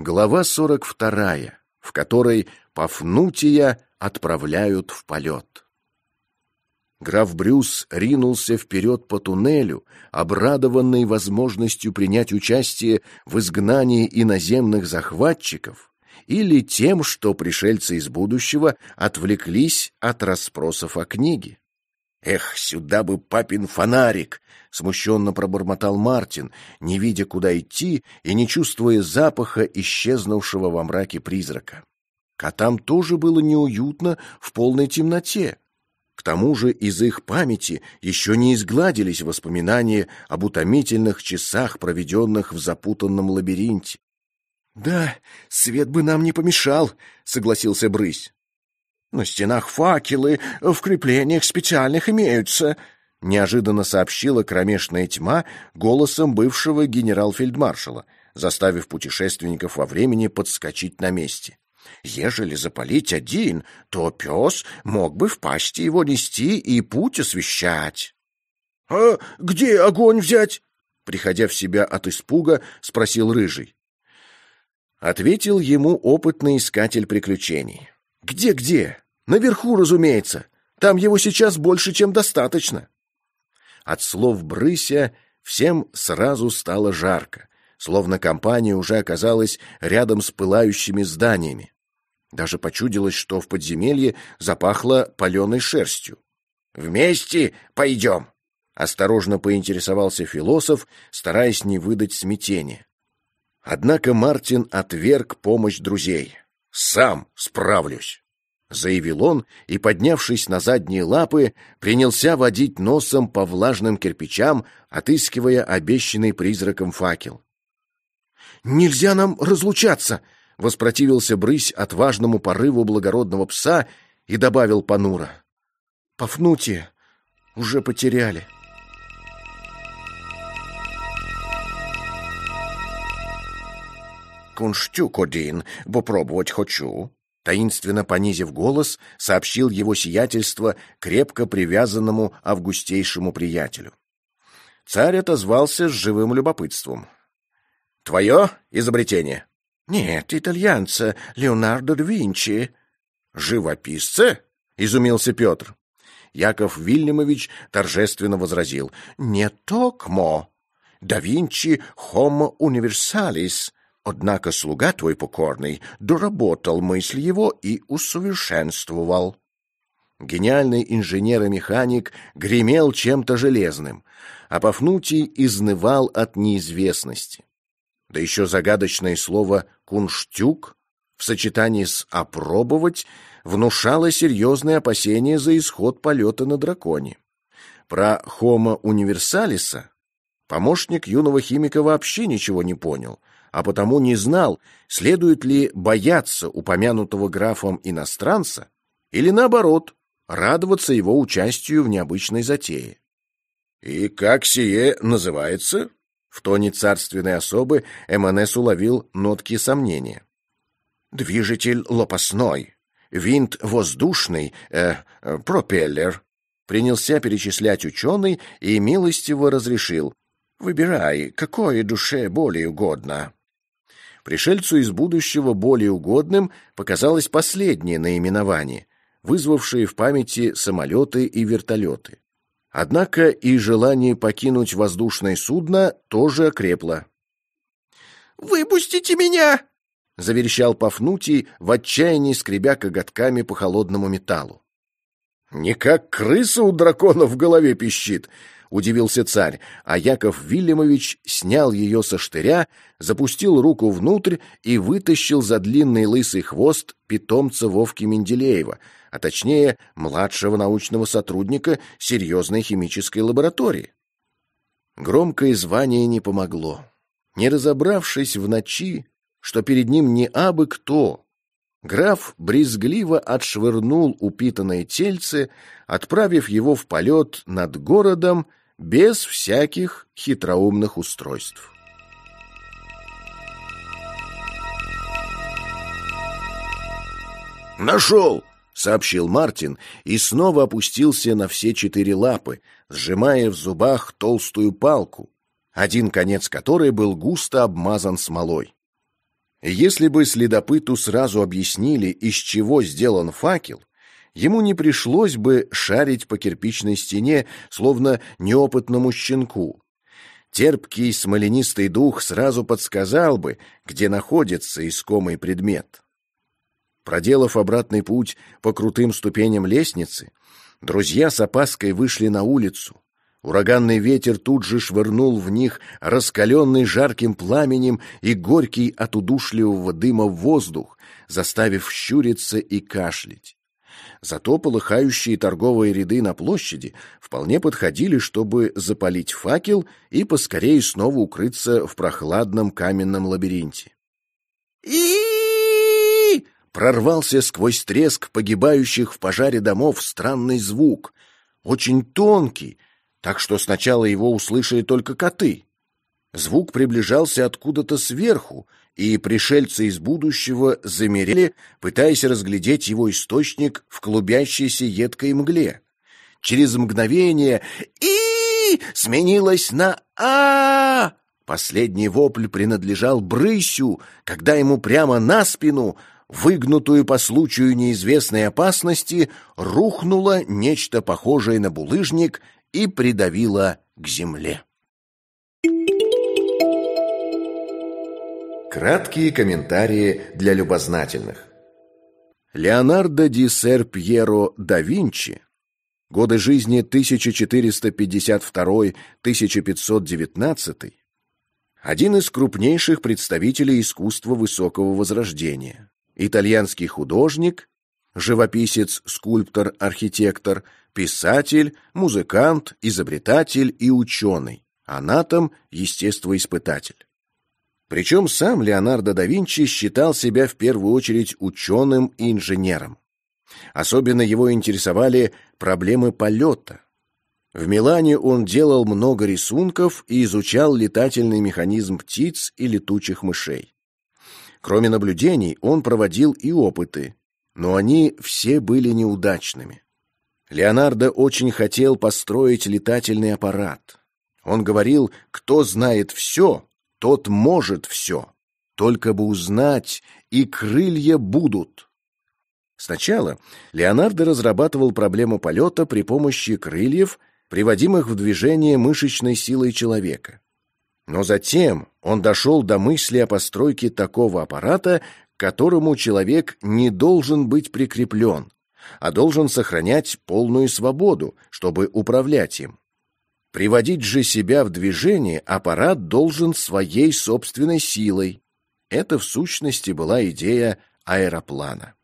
Глава 42, в которой Пафнутия отправляют в полет. Граф Брюс ринулся вперед по туннелю, обрадованный возможностью принять участие в изгнании иноземных захватчиков или тем, что пришельцы из будущего отвлеклись от расспросов о книге. «Эх, сюда бы папин фонарик!» — смущенно пробормотал Мартин, не видя, куда идти и не чувствуя запаха исчезнувшего во мраке призрака. Котам тоже было неуютно в полной темноте. К тому же из их памяти еще не изгладились воспоминания об утомительных часах, проведенных в запутанном лабиринте. «Да, свет бы нам не помешал», — согласился Брысь. На стенах факелы, в креплениях специальных имеются, — неожиданно сообщила кромешная тьма голосом бывшего генерал-фельдмаршала, заставив путешественников во времени подскочить на месте. Ежели запалить один, то пес мог бы в пасти его нести и путь освещать. — А где огонь взять? — приходя в себя от испуга, спросил Рыжий. Ответил ему опытный искатель приключений. Где-где? Наверху, разумеется. Там его сейчас больше, чем достаточно. От слов Брыся всем сразу стало жарко, словно компания уже оказалась рядом с пылающими зданиями. Даже почудилось, что в подземелье запахло паленой шерстью. «Вместе пойдем!» — осторожно поинтересовался философ, стараясь не выдать смятения. Однако Мартин отверг помощь друзей. «Сам справлюсь», — заявил он и, поднявшись на задние лапы, принялся водить носом по влажным кирпичам, отыскивая обещанный призраком факел. «Нельзя нам разлучаться!» — воспротивился Брысь отважному порыву благородного пса и добавил понуро. «Пафнутия уже потеряли». Кунштюк один, попробовать хочу», таинственно понизив голос, сообщил его сиятельство крепко привязанному августейшему приятелю. Царь отозвался с живым любопытством. «Твое изобретение?» «Нет, итальянца Леонардо да Винчи». «Живописца?» — изумился Петр. Яков Вильямович торжественно возразил. «Не токмо. Да Винчи homo universalis, Однако слуга твой покорный доработал мысль его и усовершенствовал. Гениальный инженер и механик гремел чем-то железным, а Пафнутий изнывал от неизвестности. Да еще загадочное слово «кунштюк» в сочетании с «опробовать» внушало серьезные опасения за исход полета на драконе. Про «хомо универсалиса» помощник юного химика вообще ничего не понял — а потому не знал, следует ли бояться упомянутого графом иностранца или, наоборот, радоваться его участию в необычной затее. «И как сие называется?» В тоне царственной особы МНС уловил нотки сомнения. «Движитель лопастной, винт воздушный, э, э, пропеллер», принялся перечислять ученый и милостиво разрешил. «Выбирай, какое душе более угодно». Пришельцу из будущего более угодным показалось последнее наименование, вызвавшее в памяти самолеты и вертолеты. Однако и желание покинуть воздушное судно тоже окрепло. «Выпустите меня!» — заверещал Пафнутий, в отчаянии скребя коготками по холодному металлу. «Не как крыса у дракона в голове пищит!» — удивился царь, а Яков Вильямович снял ее со штыря, запустил руку внутрь и вытащил за длинный лысый хвост питомца Вовки Менделеева, а точнее младшего научного сотрудника серьезной химической лаборатории. Громкое звание не помогло. Не разобравшись в ночи, что перед ним не абы кто, Граф брезгливо отшвырнул упитанное тельце, отправив его в полет над городом без всяких хитроумных устройств. «Нашел!» — сообщил Мартин и снова опустился на все четыре лапы, сжимая в зубах толстую палку, один конец которой был густо обмазан смолой. Если бы следопыту сразу объяснили, из чего сделан факел, ему не пришлось бы шарить по кирпичной стене, словно неопытному щенку. Терпкий смоленистый дух сразу подсказал бы, где находится искомый предмет. Проделав обратный путь по крутым ступеням лестницы, друзья с опаской вышли на улицу. Ураганный ветер тут же швырнул в них раскаленный жарким пламенем и горький от удушливого дыма воздух, заставив щуриться и кашлять. Зато полыхающие торговые ряды на площади вполне подходили, чтобы запалить факел и поскорее снова укрыться в прохладном каменном лабиринте. и Прорвался сквозь треск погибающих в пожаре домов странный звук, очень тонкий, так что сначала его услышали только коты. Звук приближался откуда-то сверху, и пришельцы из будущего замерели, пытаясь разглядеть его источник в клубящейся едкой мгле. Через мгновение и сменилось на а Последний вопль принадлежал Брысю, когда ему прямо на спину, выгнутую по случаю неизвестной опасности, рухнуло нечто похожее на булыжник и придавило к земле. Краткие комментарии для любознательных. Леонардо ди Сер Пьеро да Винчи годы жизни 1452-1519 один из крупнейших представителей искусства высокого возрождения, итальянский художник, живописец, скульптор, архитектор, писатель, музыкант, изобретатель и ученый, анатом, естествоиспытатель. Причем сам Леонардо да Винчи считал себя в первую очередь ученым и инженером. Особенно его интересовали проблемы полета. В Милане он делал много рисунков и изучал летательный механизм птиц и летучих мышей. Кроме наблюдений, он проводил и опыты, но они все были неудачными. Леонардо очень хотел построить летательный аппарат. Он говорил, кто знает все, тот может все, только бы узнать, и крылья будут. Сначала Леонардо разрабатывал проблему полета при помощи крыльев, приводимых в движение мышечной силой человека. Но затем он дошел до мысли о постройке такого аппарата, к которому человек не должен быть прикреплен, а должен сохранять полную свободу, чтобы управлять им. Приводить же себя в движение аппарат должен своей собственной силой. Это в сущности была идея аэроплана.